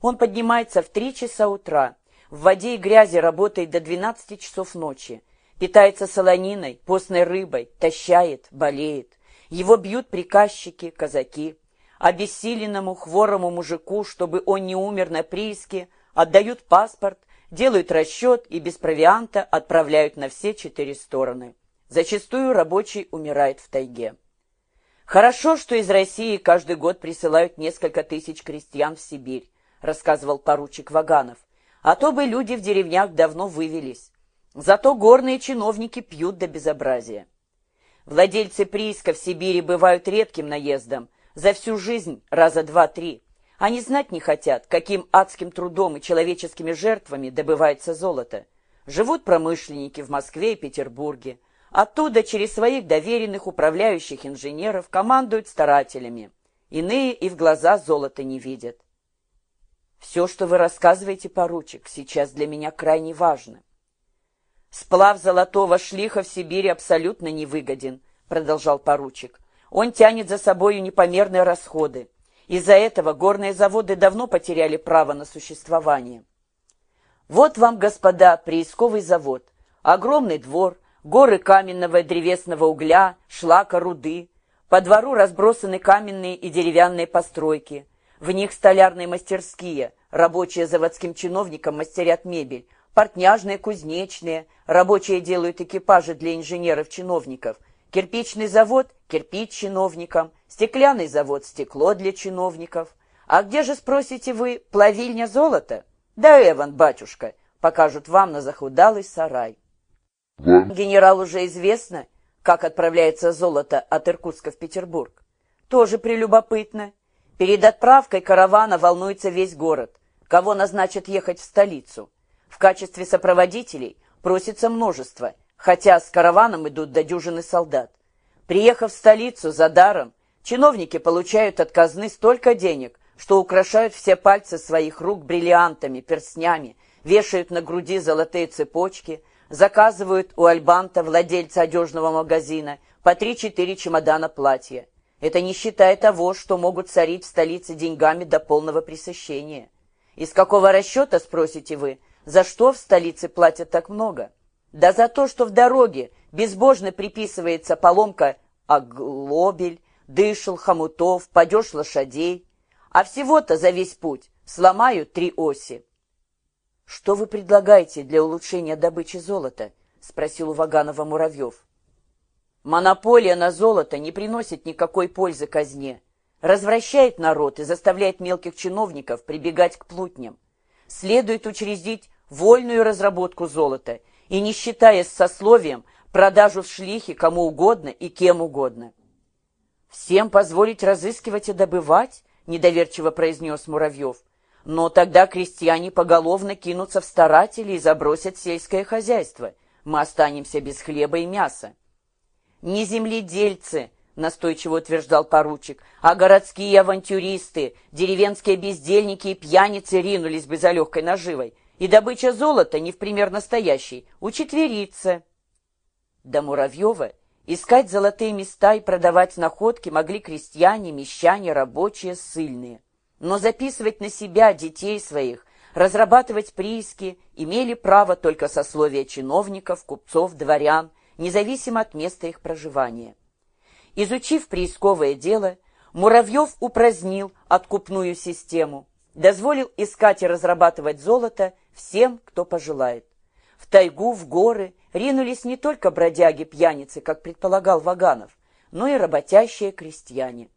Он поднимается в три часа утра, в воде и грязи работает до 12 часов ночи, питается солониной, постной рыбой, тащает, болеет. Его бьют приказчики, казаки. Обессиленному хворому мужику, чтобы он не умер на прииске, отдают паспорт, делают расчет и без провианта отправляют на все четыре стороны. Зачастую рабочий умирает в тайге. Хорошо, что из России каждый год присылают несколько тысяч крестьян в Сибирь, рассказывал поручик Ваганов. А то бы люди в деревнях давно вывелись. Зато горные чиновники пьют до безобразия. Владельцы прииска в Сибири бывают редким наездом, за всю жизнь раза два-три. Они знать не хотят, каким адским трудом и человеческими жертвами добывается золото. Живут промышленники в Москве и Петербурге. Оттуда через своих доверенных управляющих инженеров командуют старателями. Иные и в глаза золота не видят. Все, что вы рассказываете, поручик, сейчас для меня крайне важно. «Сплав золотого шлиха в Сибири абсолютно невыгоден», — продолжал поручик. «Он тянет за собою непомерные расходы. Из-за этого горные заводы давно потеряли право на существование. Вот вам, господа, приисковый завод. Огромный двор, горы каменного и древесного угля, шлака, руды. По двору разбросаны каменные и деревянные постройки. В них столярные мастерские, рабочие заводским чиновникам мастерят мебель, портняжные, кузнечные, рабочие делают экипажи для инженеров-чиновников, кирпичный завод – кирпич чиновникам, стеклянный завод – стекло для чиновников. А где же, спросите вы, плавильня золота? Да, Эван, батюшка, покажут вам на захудалый сарай. Генерал уже известно, как отправляется золото от Иркутска в Петербург. Тоже прелюбопытно. Перед отправкой каравана волнуется весь город. Кого назначат ехать в столицу? В качестве сопроводителей просится множество, хотя с караваном идут до дюжины солдат. Приехав в столицу за даром, чиновники получают от казны столько денег, что украшают все пальцы своих рук бриллиантами, перстнями, вешают на груди золотые цепочки, заказывают у Альбанта, владельца одежного магазина, по три-четыре чемодана платья. Это не считая того, что могут царить в столице деньгами до полного пресыщения. Из какого расчета, спросите вы, за что в столице платят так много? Да за то, что в дороге безбожно приписывается поломка оглобель, дышел, хомутов, падеж лошадей. А всего-то за весь путь сломаю три оси. «Что вы предлагаете для улучшения добычи золота?» — спросил у Ваганова Муравьев. «Монополия на золото не приносит никакой пользы казне, развращает народ и заставляет мелких чиновников прибегать к плутням. Следует учредить вольную разработку золота и, не считаясь сословием, продажу в шлихе кому угодно и кем угодно. «Всем позволить разыскивать и добывать?» — недоверчиво произнес Муравьев. «Но тогда крестьяне поголовно кинутся в старатели и забросят сельское хозяйство. Мы останемся без хлеба и мяса». «Не земледельцы», — настойчиво утверждал поручик, «а городские авантюристы, деревенские бездельники и пьяницы ринулись бы за легкой наживой и добыча золота, не в пример настоящей, учетверится. До Муравьева искать золотые места и продавать находки могли крестьяне, мещане, рабочие, ссыльные. Но записывать на себя детей своих, разрабатывать прииски имели право только сословия чиновников, купцов, дворян, независимо от места их проживания. Изучив приисковое дело, Муравьев упразднил откупную систему, дозволил искать и разрабатывать золото всем, кто пожелает. В тайгу, в горы ринулись не только бродяги-пьяницы, как предполагал Ваганов, но и работящие крестьяне.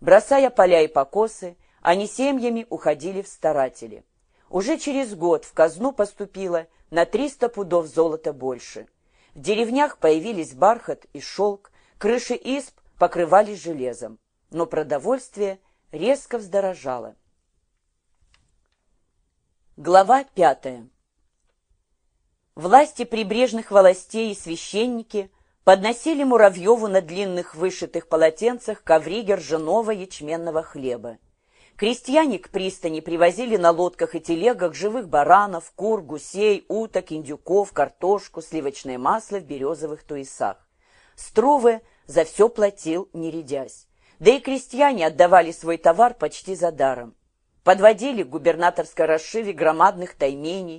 Бросая поля и покосы, они семьями уходили в старатели. Уже через год в казну поступило на 300 пудов золота больше. В деревнях появились бархат и шелк, крыши изб покрывались железом, но продовольствие резко вздорожало. Глава пятая. Власти прибрежных властей и священники подносили Муравьеву на длинных вышитых полотенцах коври ржаного ячменного хлеба. Крестьяне к пристани привозили на лодках и телегах живых баранов, кур, гусей, уток, индюков, картошку, сливочное масло в березовых туесах. Струве за все платил, не рядясь. Да и крестьяне отдавали свой товар почти за даром. подводили к губернаторской расшиве громадных таймений,